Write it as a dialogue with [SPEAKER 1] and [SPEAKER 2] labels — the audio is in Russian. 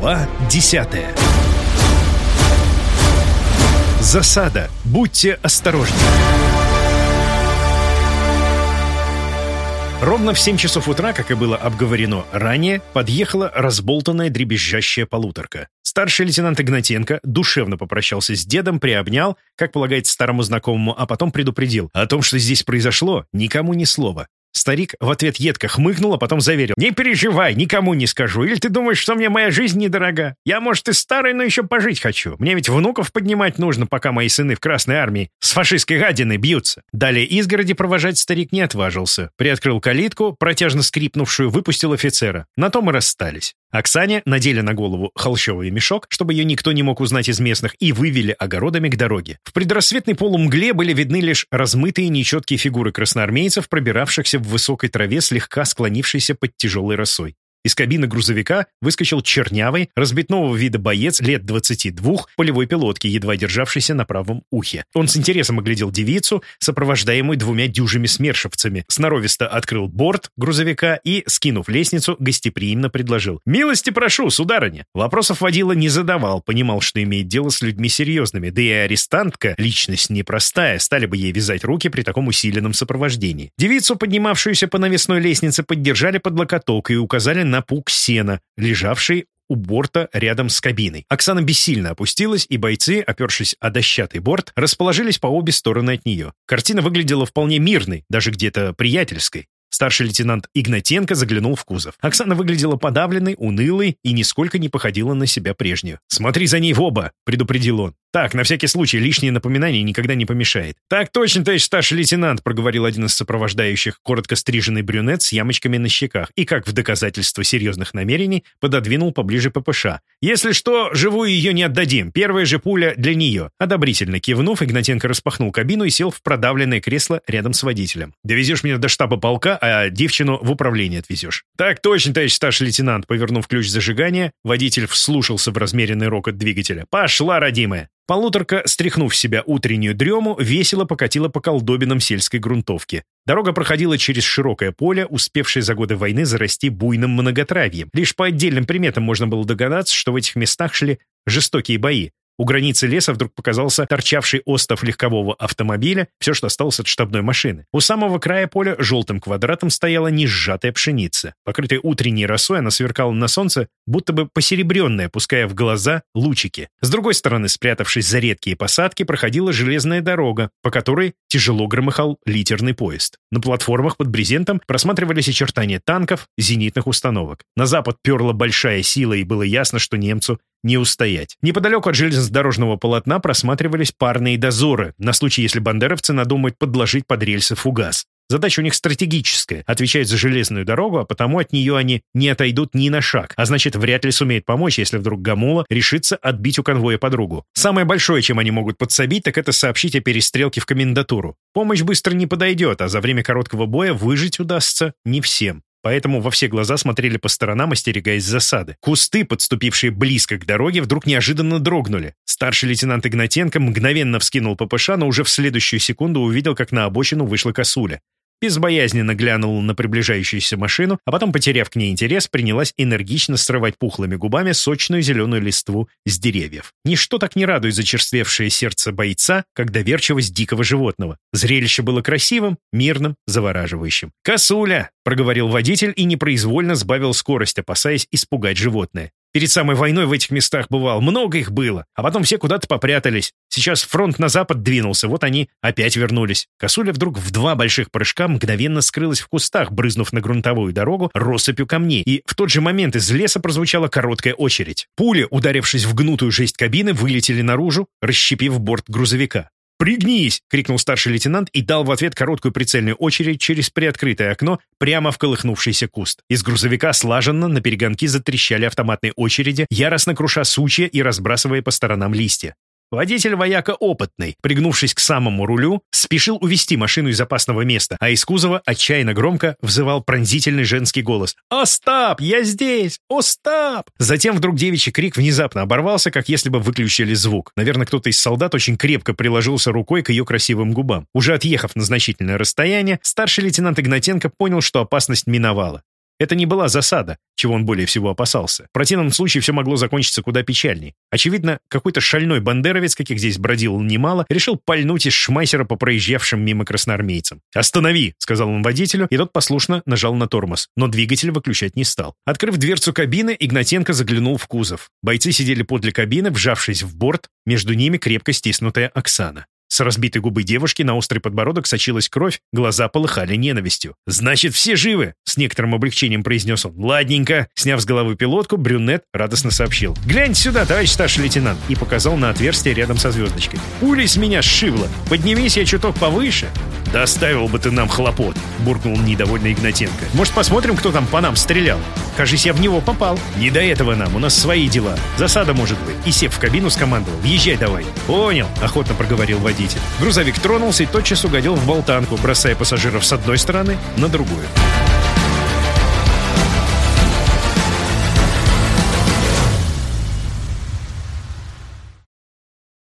[SPEAKER 1] Глава 10 Засада. Будьте осторожны. Ровно в 7 часов утра, как и было обговорено ранее, подъехала разболтанная дребезжащая полуторка. Старший лейтенант Игнатенко душевно попрощался с дедом, приобнял, как полагается старому знакомому, а потом предупредил. О том, что здесь произошло, никому ни слова. Старик в ответ едко хмыкнул, а потом заверил. «Не переживай, никому не скажу. Или ты думаешь, что мне моя жизнь недорога? Я, может, и старый, но еще пожить хочу. Мне ведь внуков поднимать нужно, пока мои сыны в Красной Армии с фашистской гадиной бьются». Далее изгороди провожать старик не отважился. Приоткрыл калитку, протяжно скрипнувшую, выпустил офицера. На том и расстались. Оксане надели на голову холщовый мешок, чтобы ее никто не мог узнать из местных, и вывели огородами к дороге. В предрассветной полумгле были видны лишь размытые нечеткие фигуры красноармейцев, пробиравшихся в высокой траве, слегка склонившейся под тяжелой росой. Из кабины грузовика выскочил чернявый, разбитного вида боец лет 22, полевой пилотки, едва державшийся на правом ухе. Он с интересом оглядел девицу, сопровождаемую двумя дюжими смершевцами, сноровисто открыл борт грузовика и, скинув лестницу, гостеприимно предложил. «Милости прошу, сударыня!» Вопросов водила не задавал, понимал, что имеет дело с людьми серьезными, да и арестантка, личность непростая, стали бы ей вязать руки при таком усиленном сопровождении. Девицу, поднимавшуюся по навесной лестнице, поддержали под локоток и указали на пук сена, лежавший у борта рядом с кабиной. Оксана бессильно опустилась, и бойцы, опершись о дощатый борт, расположились по обе стороны от нее. Картина выглядела вполне мирной, даже где-то приятельской. Старший лейтенант Игнатенко заглянул в кузов. Оксана выглядела подавленной, унылой и нисколько не походила на себя прежнюю. «Смотри за ней в оба!» — предупредил он. «Так, на всякий случай, лишнее напоминание никогда не помешает». «Так точно, товарищ старший лейтенант», — проговорил один из сопровождающих, коротко стриженный брюнет с ямочками на щеках, и, как в доказательство серьезных намерений, пододвинул поближе ППШ. «Если что, живую ее не отдадим. Первая же пуля для нее». Одобрительно кивнув, Игнатенко распахнул кабину и сел в продавленное кресло рядом с водителем. «Довезешь меня до штаба полка, а девчину в управление отвезешь». «Так точно, товарищ старший лейтенант», — повернув ключ зажигания, водитель вслушался в размеренный рокот двигателя. «Пошла, родимая!» Полуторка, стряхнув себя утреннюю дрему, весело покатила по колдобинам сельской грунтовки. Дорога проходила через широкое поле, успевшее за годы войны зарасти буйным многотравьем. Лишь по отдельным приметам можно было догадаться, что в этих местах шли жестокие бои. У границы леса вдруг показался торчавший остов легкового автомобиля, все, что осталось от штабной машины. У самого края поля желтым квадратом стояла несжатая пшеница. Покрытая утренней росой, она сверкала на солнце, будто бы посеребренная, пуская в глаза лучики. С другой стороны, спрятавшись за редкие посадки, проходила железная дорога, по которой тяжело громыхал литерный поезд. На платформах под брезентом просматривались очертания танков, зенитных установок. На запад перла большая сила, и было ясно, что немцу не устоять. Неподалеку от железнодорожного полотна просматривались парные дозоры, на случай, если бандеровцы надумают подложить под рельсы фугас. Задача у них стратегическая, отвечать за железную дорогу, а потому от нее они не отойдут ни на шаг, а значит, вряд ли сумеет помочь, если вдруг Гамула решится отбить у конвоя подругу. Самое большое, чем они могут подсобить, так это сообщить о перестрелке в комендатуру. Помощь быстро не подойдет, а за время короткого боя выжить удастся не всем. Поэтому во все глаза смотрели по сторонам, остерегаясь засады. Кусты, подступившие близко к дороге, вдруг неожиданно дрогнули. Старший лейтенант Игнатенко мгновенно вскинул ППШ, но уже в следующую секунду увидел, как на обочину вышла косуля безбоязненно глянула на приближающуюся машину, а потом, потеряв к ней интерес, принялась энергично срывать пухлыми губами сочную зеленую листву с деревьев. Ничто так не радует зачерствевшее сердце бойца, как доверчивость дикого животного. Зрелище было красивым, мирным, завораживающим. «Косуля!» — проговорил водитель и непроизвольно сбавил скорость, опасаясь испугать животное. Перед самой войной в этих местах бывал, много их было, а потом все куда-то попрятались. Сейчас фронт на запад двинулся, вот они опять вернулись. Косуля вдруг в два больших прыжка мгновенно скрылась в кустах, брызнув на грунтовую дорогу россыпью камней, и в тот же момент из леса прозвучала короткая очередь. Пули, ударившись в гнутую жесть кабины, вылетели наружу, расщепив борт грузовика. «Пригнись!» — крикнул старший лейтенант и дал в ответ короткую прицельную очередь через приоткрытое окно прямо в колыхнувшийся куст. Из грузовика слаженно на перегонки затрещали автоматные очереди, яростно круша сучья и разбрасывая по сторонам листья. Водитель вояка опытный, пригнувшись к самому рулю, спешил увести машину из опасного места, а из кузова отчаянно громко взывал пронзительный женский голос. «Остап, я здесь! Остап!» Затем вдруг девичий крик внезапно оборвался, как если бы выключили звук. Наверное, кто-то из солдат очень крепко приложился рукой к ее красивым губам. Уже отъехав на значительное расстояние, старший лейтенант Игнатенко понял, что опасность миновала. Это не была засада, чего он более всего опасался. В противном случае все могло закончиться куда печальней. Очевидно, какой-то шальной бандеровец, каких здесь бродил немало, решил пальнуть из шмайсера по проезжавшим мимо красноармейцам. «Останови!» — сказал он водителю, и тот послушно нажал на тормоз, но двигатель выключать не стал. Открыв дверцу кабины, Игнатенко заглянул в кузов. Бойцы сидели подле кабины, вжавшись в борт, между ними крепко стиснутая Оксана. С разбитой губы девушки на острый подбородок сочилась кровь, глаза полыхали ненавистью. «Значит, все живы!» — с некоторым облегчением произнес он. «Ладненько!» Сняв с головы пилотку, брюнет радостно сообщил. «Гляньте сюда, товарищ старший лейтенант!» и показал на отверстие рядом со звездочкой. «Пулей с меня сшибло! Поднимись я чуток повыше!» «Доставил бы ты нам хлопот!» — буркнул недовольный Игнатенко. «Может, посмотрим, кто там по нам стрелял? Кажись, я в него попал. Не до этого нам, у нас свои дела. Засада может быть». И сев в кабину скомандовал. «Въезжай давай». «Понял», — охотно проговорил водитель. Грузовик тронулся и тотчас угодил в болтанку, бросая пассажиров с одной стороны на другую.